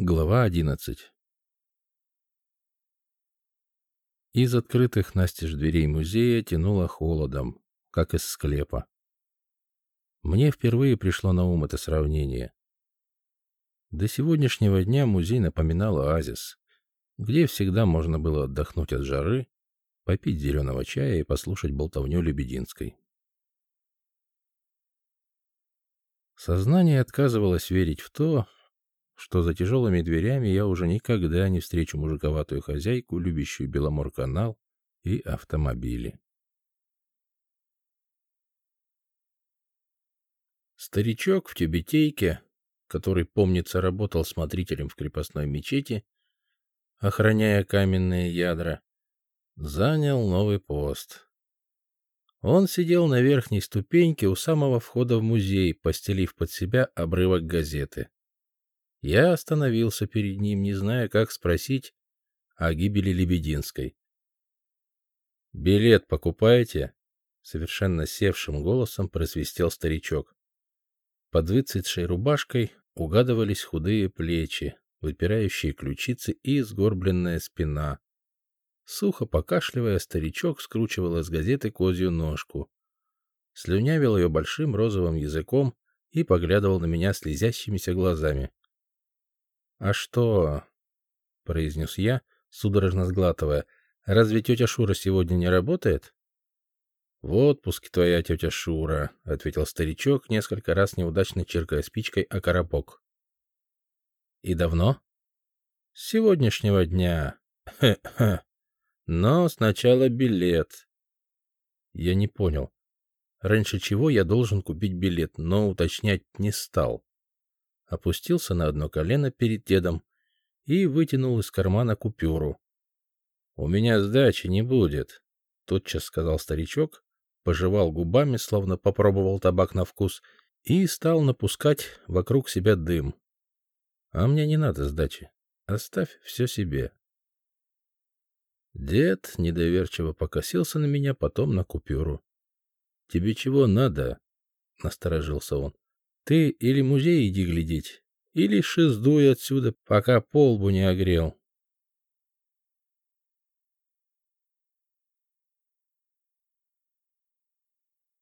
Глава одиннадцать Из открытых настежь дверей музея тянуло холодом, как из склепа. Мне впервые пришло на ум это сравнение. До сегодняшнего дня музей напоминал оазис, где всегда можно было отдохнуть от жары, попить зеленого чая и послушать болтовню Лебединской. Сознание отказывалось верить в то, что за тяжелыми дверями я уже никогда не встречу мужиковатую хозяйку, любящую Беломор-канал и автомобили. Старичок в тюбетейке, который, помнится, работал смотрителем в крепостной мечети, охраняя каменные ядра, занял новый пост. Он сидел на верхней ступеньке у самого входа в музей, постелив под себя обрывок газеты. Я остановился перед ним, не зная, как спросить о гибели Лебединской. «Билет покупаете?» — совершенно севшим голосом просвистел старичок. Под выцветшей рубашкой угадывались худые плечи, выпирающие ключицы и сгорбленная спина. Сухо покашливая, старичок скручивал из газеты козью ножку. Слюнявил ее большим розовым языком и поглядывал на меня слезящимися глазами. «А что?» — произнес я, судорожно сглатывая. «Разве тетя Шура сегодня не работает?» «В отпуске твоя тетя Шура», — ответил старичок, несколько раз неудачно чиркая спичкой о коробок. «И давно?» «С сегодняшнего дня. Но сначала билет». Я не понял. Раньше чего я должен купить билет, но уточнять не стал опустился на одно колено перед дедом и вытянул из кармана купюру. «У меня сдачи не будет», — тотчас сказал старичок, пожевал губами, словно попробовал табак на вкус, и стал напускать вокруг себя дым. «А мне не надо сдачи. Оставь все себе». Дед недоверчиво покосился на меня, потом на купюру. «Тебе чего надо?» — насторожился он. Ты или музей иди глядеть, или шиздуй отсюда, пока полбу не огрел.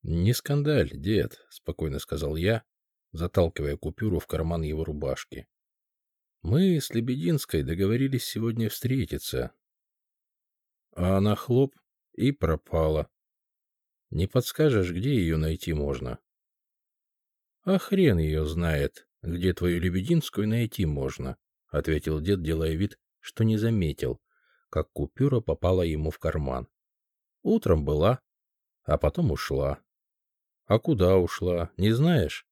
«Не скандаль, дед», — спокойно сказал я, заталкивая купюру в карман его рубашки. «Мы с Лебединской договорились сегодня встретиться. А она хлоп и пропала. Не подскажешь, где ее найти можно?» А хрен ее знает, где твою лебединскую найти можно, — ответил дед, делая вид, что не заметил, как купюра попала ему в карман. Утром была, а потом ушла. А куда ушла, не знаешь?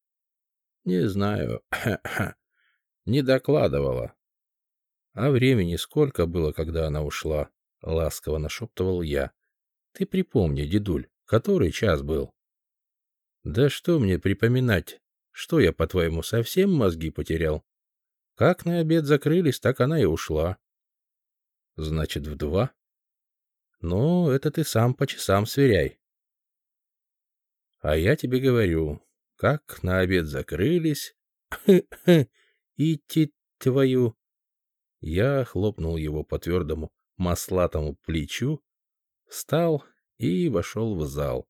Не знаю. Не докладывала. А времени сколько было, когда она ушла? Ласково нашептывал я. Ты припомни, дедуль, который час был? Да что мне припоминать? Что я, по-твоему, совсем мозги потерял? Как на обед закрылись, так она и ушла. Значит, в два? Ну, это ты сам по часам сверяй. А я тебе говорю, как на обед закрылись... Идти твою... Я хлопнул его по твердому маслатому плечу, встал и вошел в зал.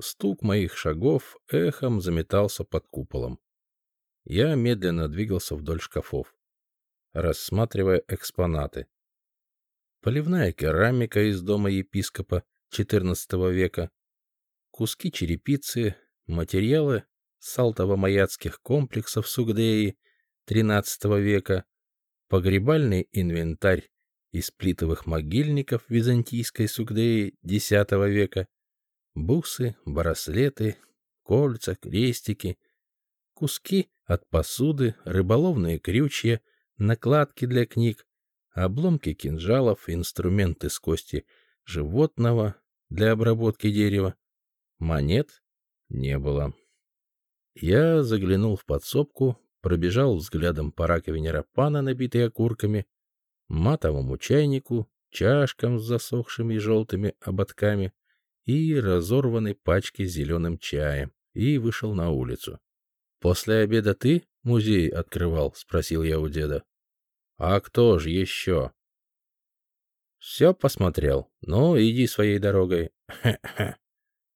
Стук моих шагов эхом заметался под куполом. Я медленно двигался вдоль шкафов, рассматривая экспонаты. Поливная керамика из дома епископа XIV века, куски черепицы, материалы салтово-маяцких комплексов Сугдеи XIII века, погребальный инвентарь из плитовых могильников византийской Сугдеи X века, бусы, браслеты, кольца, крестики, куски от посуды, рыболовные крючья, накладки для книг, обломки кинжалов, инструменты с кости животного для обработки дерева. Монет не было. Я заглянул в подсобку, пробежал взглядом по раковине рапана, набитой окурками, матовому чайнику, чашкам с засохшими желтыми ободками, и разорванной пачке с зеленым чаем и вышел на улицу. «После обеда ты, музей открывал?» — спросил я у деда. «А кто же еще?» «Все посмотрел. Ну, иди своей дорогой.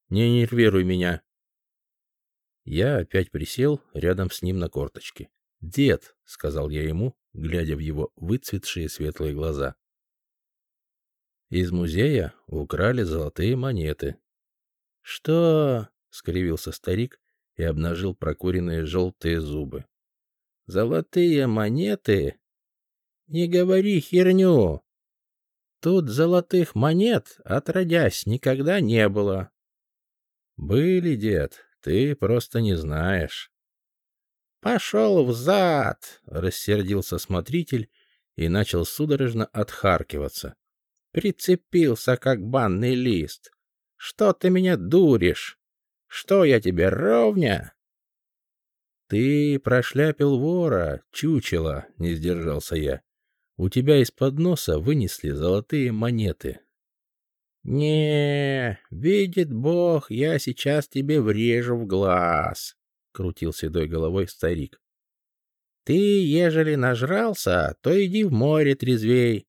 Не нервируй меня». Я опять присел рядом с ним на корточки. «Дед», — сказал я ему, глядя в его выцветшие светлые глаза. Из музея украли золотые монеты. «Что?» — скривился старик и обнажил прокуренные желтые зубы. «Золотые монеты? Не говори херню! Тут золотых монет, отродясь, никогда не было». «Были, дед, ты просто не знаешь». «Пошел взад!» — рассердился смотритель и начал судорожно отхаркиваться. Прицепился, как банный лист. Что ты меня дуришь? Что я тебе, ровня? Ты прошляпил вора, чучело, не сдержался я. У тебя из-под носа вынесли золотые монеты. Не, видит Бог, я сейчас тебе врежу в глаз, крутил седой головой старик. Ты, ежели нажрался, то иди в море трезвей.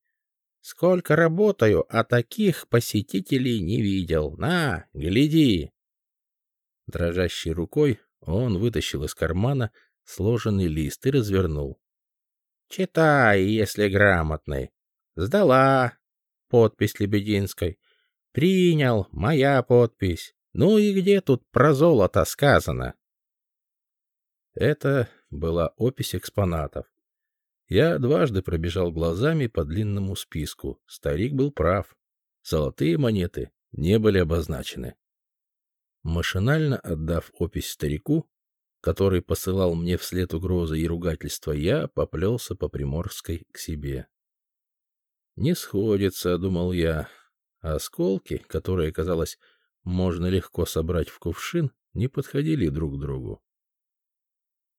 Сколько работаю, а таких посетителей не видел. На, гляди!» Дрожащей рукой он вытащил из кармана сложенный лист и развернул. «Читай, если грамотный. Сдала. Подпись Лебединской. Принял. Моя подпись. Ну и где тут про золото сказано?» Это была опись экспонатов. Я дважды пробежал глазами по длинному списку. Старик был прав. Золотые монеты не были обозначены. Машинально отдав опись старику, который посылал мне вслед угрозы и ругательства, я поплелся по Приморской к себе. «Не сходится», — думал я. осколки, которые, казалось, можно легко собрать в кувшин, не подходили друг к другу.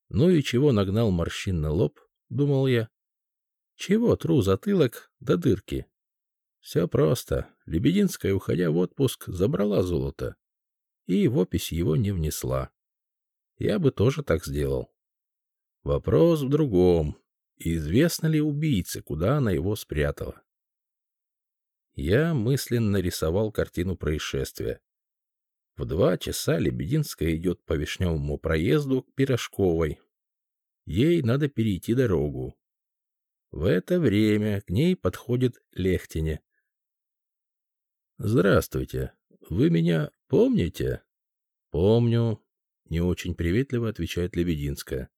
Ну и чего нагнал морщин на лоб, думал я. Чего тру затылок до дырки? Все просто. Лебединская, уходя в отпуск, забрала золото. И в опись его не внесла. Я бы тоже так сделал. Вопрос в другом. Известно ли убийце, куда она его спрятала? Я мысленно рисовал картину происшествия. В два часа Лебединская идет по Вишневому проезду к Пирожковой, Ей надо перейти дорогу. В это время к ней подходит Лехтине. «Здравствуйте. Вы меня помните?» «Помню», — не очень приветливо отвечает Лебединская.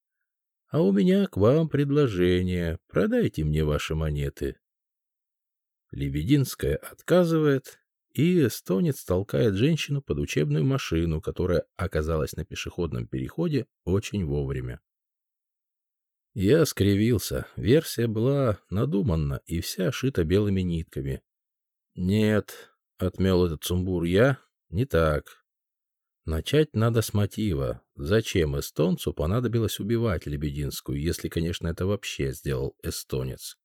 «А у меня к вам предложение. Продайте мне ваши монеты». Лебединская отказывает, и эстонец толкает женщину под учебную машину, которая оказалась на пешеходном переходе очень вовремя. Я скривился. Версия была надуманна и вся шита белыми нитками. Нет, отмел этот сумбур я, не так. Начать надо с мотива. Зачем эстонцу понадобилось убивать Лебединскую, если, конечно, это вообще сделал эстонец?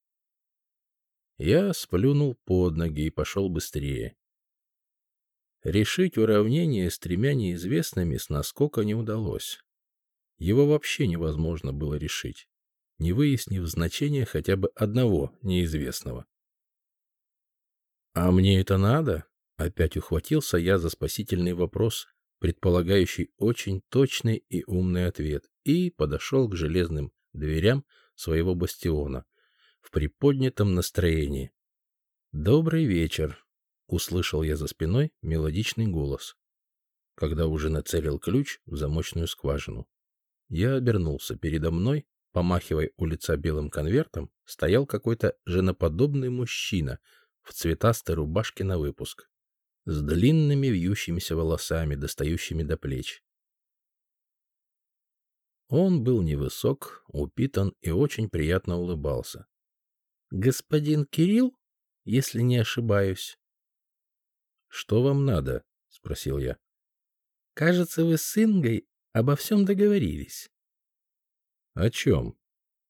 Я сплюнул под ноги и пошел быстрее. Решить уравнение с тремя неизвестными с наскока не удалось. Его вообще невозможно было решить не выяснив значение хотя бы одного неизвестного. «А мне это надо?» — опять ухватился я за спасительный вопрос, предполагающий очень точный и умный ответ, и подошел к железным дверям своего бастиона в приподнятом настроении. «Добрый вечер!» — услышал я за спиной мелодичный голос, когда уже нацелил ключ в замочную скважину. Я обернулся. Передо мной Помахивая у лица белым конвертом, стоял какой-то женоподобный мужчина в цветастой рубашке на выпуск, с длинными вьющимися волосами, достающими до плеч. Он был невысок, упитан и очень приятно улыбался. «Господин Кирилл, если не ошибаюсь?» «Что вам надо?» — спросил я. «Кажется, вы с Ингой обо всем договорились». «О чем?»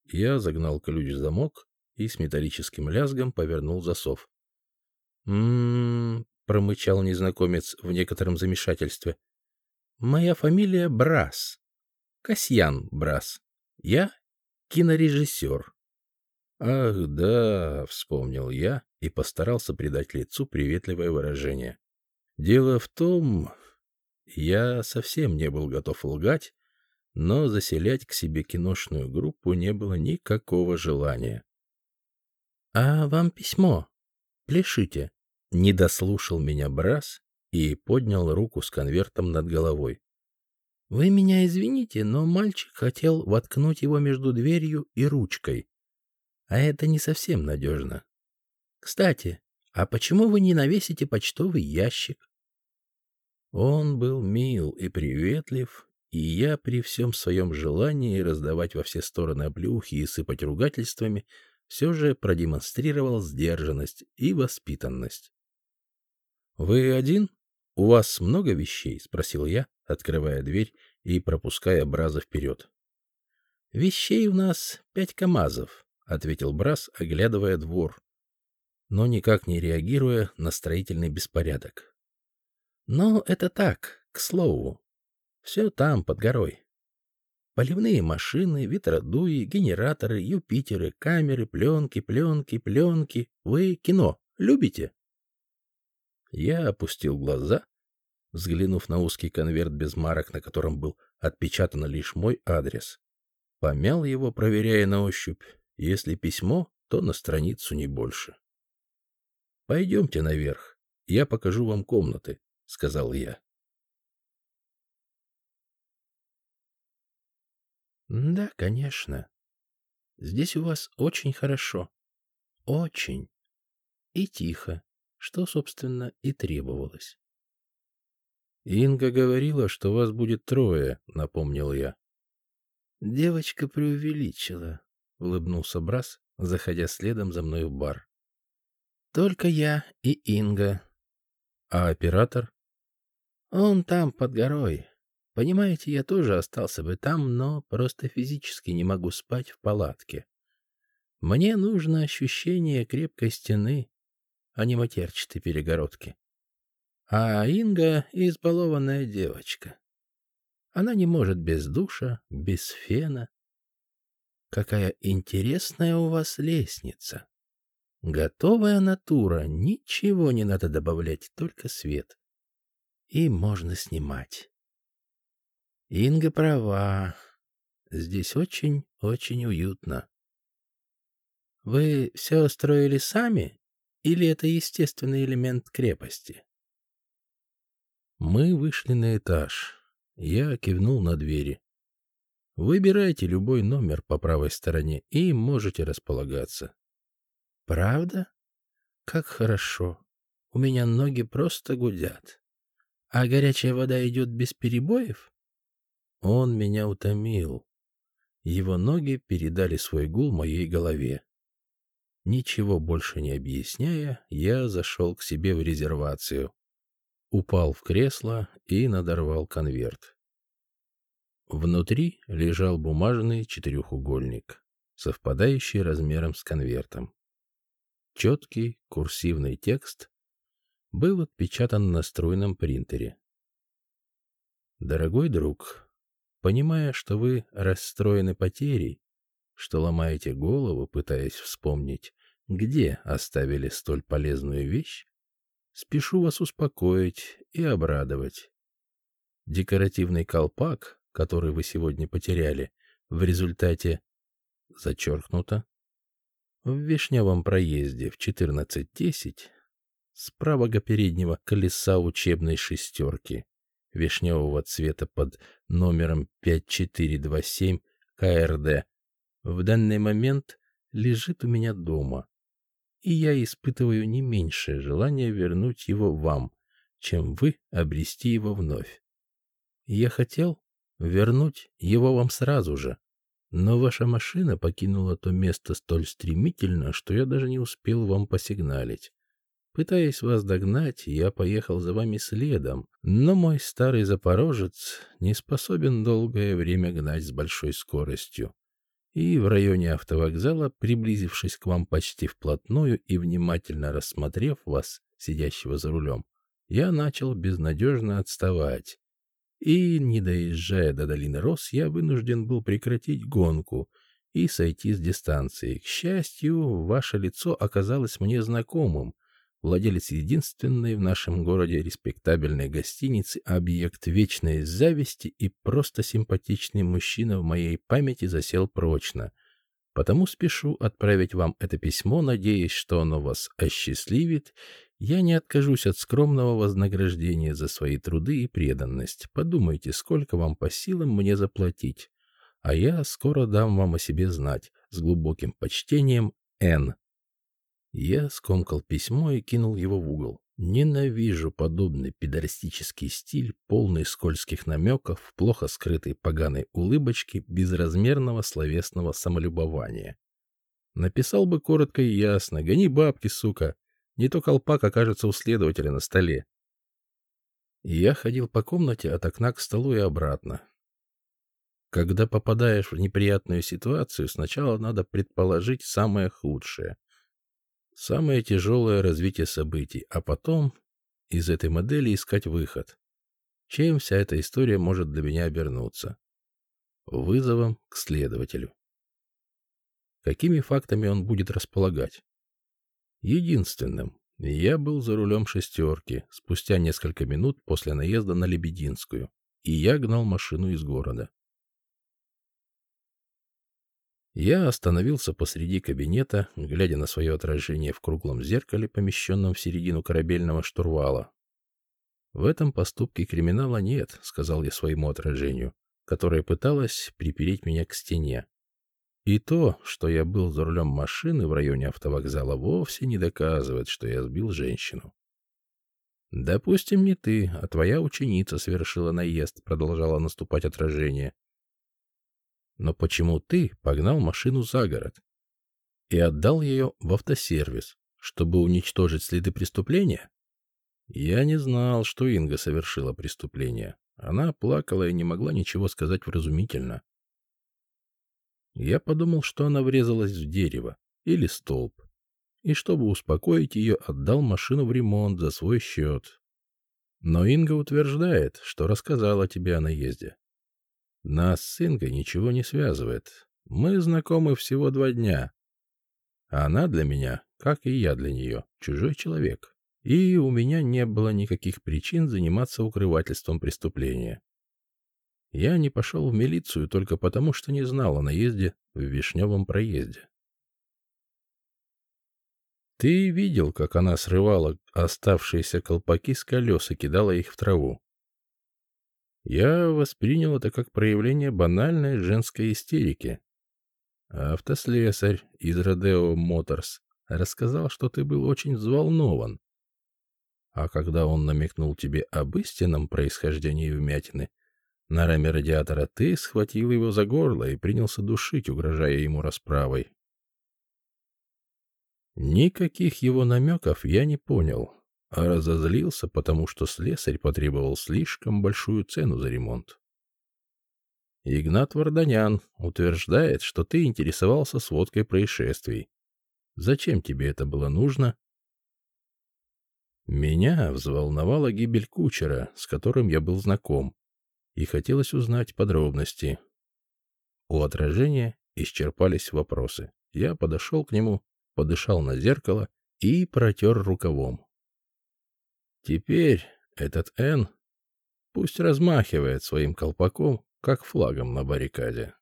Я загнал ключ в замок и с металлическим лязгом повернул засов. «М-м-м», промычал незнакомец в некотором замешательстве. «Моя фамилия Брас. Касьян Брас. Я кинорежиссер. Ах, да, вспомнил я и постарался придать лицу приветливое выражение. Дело в том, я совсем не был готов лгать, но заселять к себе киношную группу не было никакого желания. — А вам письмо? Пляшите. Не дослушал меня Брас и поднял руку с конвертом над головой. — Вы меня извините, но мальчик хотел воткнуть его между дверью и ручкой. А это не совсем надежно. Кстати, а почему вы не навесите почтовый ящик? Он был мил и приветлив, и я при всем своем желании раздавать во все стороны оплюхи и сыпать ругательствами все же продемонстрировал сдержанность и воспитанность. «Вы один? У вас много вещей?» — спросил я, открывая дверь и пропуская Браза вперед. «Вещей у нас пять КАМАЗов», — ответил Браз, оглядывая двор, но никак не реагируя на строительный беспорядок. «Но это так, к слову. Все там, под горой. Поливные машины, ветродуи, генераторы, Юпитеры, камеры, пленки, пленки, пленки. Вы кино любите? Я опустил глаза, взглянув на узкий конверт без марок, на котором был отпечатан лишь мой адрес. Помял его, проверяя на ощупь. Если письмо, то на страницу не больше. «Пойдемте наверх, я покажу вам комнаты», — сказал я. Да, конечно. Здесь у вас очень хорошо. Очень. И тихо, что, собственно, и требовалось. Инга говорила, что вас будет трое, напомнил я. Девочка преувеличила, улыбнулся Брас, заходя следом за мной в бар. Только я и Инга. А оператор? Он там, под горой, Понимаете, я тоже остался бы там, но просто физически не могу спать в палатке. Мне нужно ощущение крепкой стены, а не матерчатой перегородки. А Инга — избалованная девочка. Она не может без душа, без фена. Какая интересная у вас лестница. Готовая натура, ничего не надо добавлять, только свет. И можно снимать. Инга права. Здесь очень-очень уютно. Вы все строили сами или это естественный элемент крепости? Мы вышли на этаж. Я кивнул на двери. Выбирайте любой номер по правой стороне и можете располагаться. Правда? Как хорошо. У меня ноги просто гудят. А горячая вода идет без перебоев? Он меня утомил. Его ноги передали свой гул моей голове. Ничего больше не объясняя, я зашел к себе в резервацию. Упал в кресло и надорвал конверт. Внутри лежал бумажный четырехугольник, совпадающий размером с конвертом. Четкий курсивный текст был отпечатан на струйном принтере. «Дорогой друг, Понимая, что вы расстроены потерей, что ломаете голову, пытаясь вспомнить, где оставили столь полезную вещь, спешу вас успокоить и обрадовать. Декоративный колпак, который вы сегодня потеряли, в результате зачеркнуто в вишневом проезде в 14.10 с правого переднего колеса учебной шестерки вишневого цвета под номером 5427 КРД в данный момент лежит у меня дома, и я испытываю не меньшее желание вернуть его вам, чем вы обрести его вновь. Я хотел вернуть его вам сразу же, но ваша машина покинула то место столь стремительно, что я даже не успел вам посигналить. Пытаясь вас догнать, я поехал за вами следом, но мой старый запорожец не способен долгое время гнать с большой скоростью. И в районе автовокзала, приблизившись к вам почти вплотную и внимательно рассмотрев вас, сидящего за рулем, я начал безнадежно отставать и, не доезжая до долины Рос, я вынужден был прекратить гонку и сойти с дистанции. К счастью, ваше лицо оказалось мне знакомым. Владелец единственной в нашем городе респектабельной гостиницы, объект вечной зависти и просто симпатичный мужчина в моей памяти засел прочно. Потому спешу отправить вам это письмо, надеясь, что оно вас осчастливит. Я не откажусь от скромного вознаграждения за свои труды и преданность. Подумайте, сколько вам по силам мне заплатить. А я скоро дам вам о себе знать. С глубоким почтением, Н. Я скомкал письмо и кинул его в угол. Ненавижу подобный педористический стиль, полный скользких намеков, плохо скрытой поганой улыбочки, безразмерного словесного самолюбования. Написал бы коротко и ясно. Гони бабки, сука. Не то колпак окажется у следователя на столе. Я ходил по комнате от окна к столу и обратно. Когда попадаешь в неприятную ситуацию, сначала надо предположить самое худшее — Самое тяжелое развитие событий, а потом из этой модели искать выход. Чем вся эта история может для меня обернуться? Вызовом к следователю. Какими фактами он будет располагать? Единственным. Я был за рулем шестерки спустя несколько минут после наезда на Лебединскую, и я гнал машину из города. Я остановился посреди кабинета, глядя на свое отражение в круглом зеркале, помещенном в середину корабельного штурвала. «В этом поступке криминала нет», — сказал я своему отражению, которое пыталось припереть меня к стене. И то, что я был за рулем машины в районе автовокзала, вовсе не доказывает, что я сбил женщину. «Допустим, не ты, а твоя ученица совершила наезд», — продолжало наступать отражение. Но почему ты погнал машину за город и отдал ее в автосервис, чтобы уничтожить следы преступления? Я не знал, что Инга совершила преступление. Она плакала и не могла ничего сказать вразумительно. Я подумал, что она врезалась в дерево или столб, и чтобы успокоить ее, отдал машину в ремонт за свой счет. Но Инга утверждает, что рассказала тебе о наезде. Нас с Ингой ничего не связывает. Мы знакомы всего два дня. Она для меня, как и я для нее, чужой человек. И у меня не было никаких причин заниматься укрывательством преступления. Я не пошел в милицию только потому, что не знал о наезде в Вишневом проезде. Ты видел, как она срывала оставшиеся колпаки с колес и кидала их в траву. Я воспринял это как проявление банальной женской истерики. Автослесарь из Родео Моторс рассказал, что ты был очень взволнован. А когда он намекнул тебе об истинном происхождении вмятины, на раме радиатора ты схватил его за горло и принялся душить, угрожая ему расправой. Никаких его намеков я не понял, а разозлился, потому что слесарь потребовал слишком большую цену за ремонт. Игнат Варданян утверждает, что ты интересовался сводкой происшествий. Зачем тебе это было нужно? Меня взволновала гибель кучера, с которым я был знаком, и хотелось узнать подробности. У отражения исчерпались вопросы. Я подошел к нему, подышал на зеркало и протер рукавом. Теперь этот Н пусть размахивает своим колпаком, как флагом на баррикаде.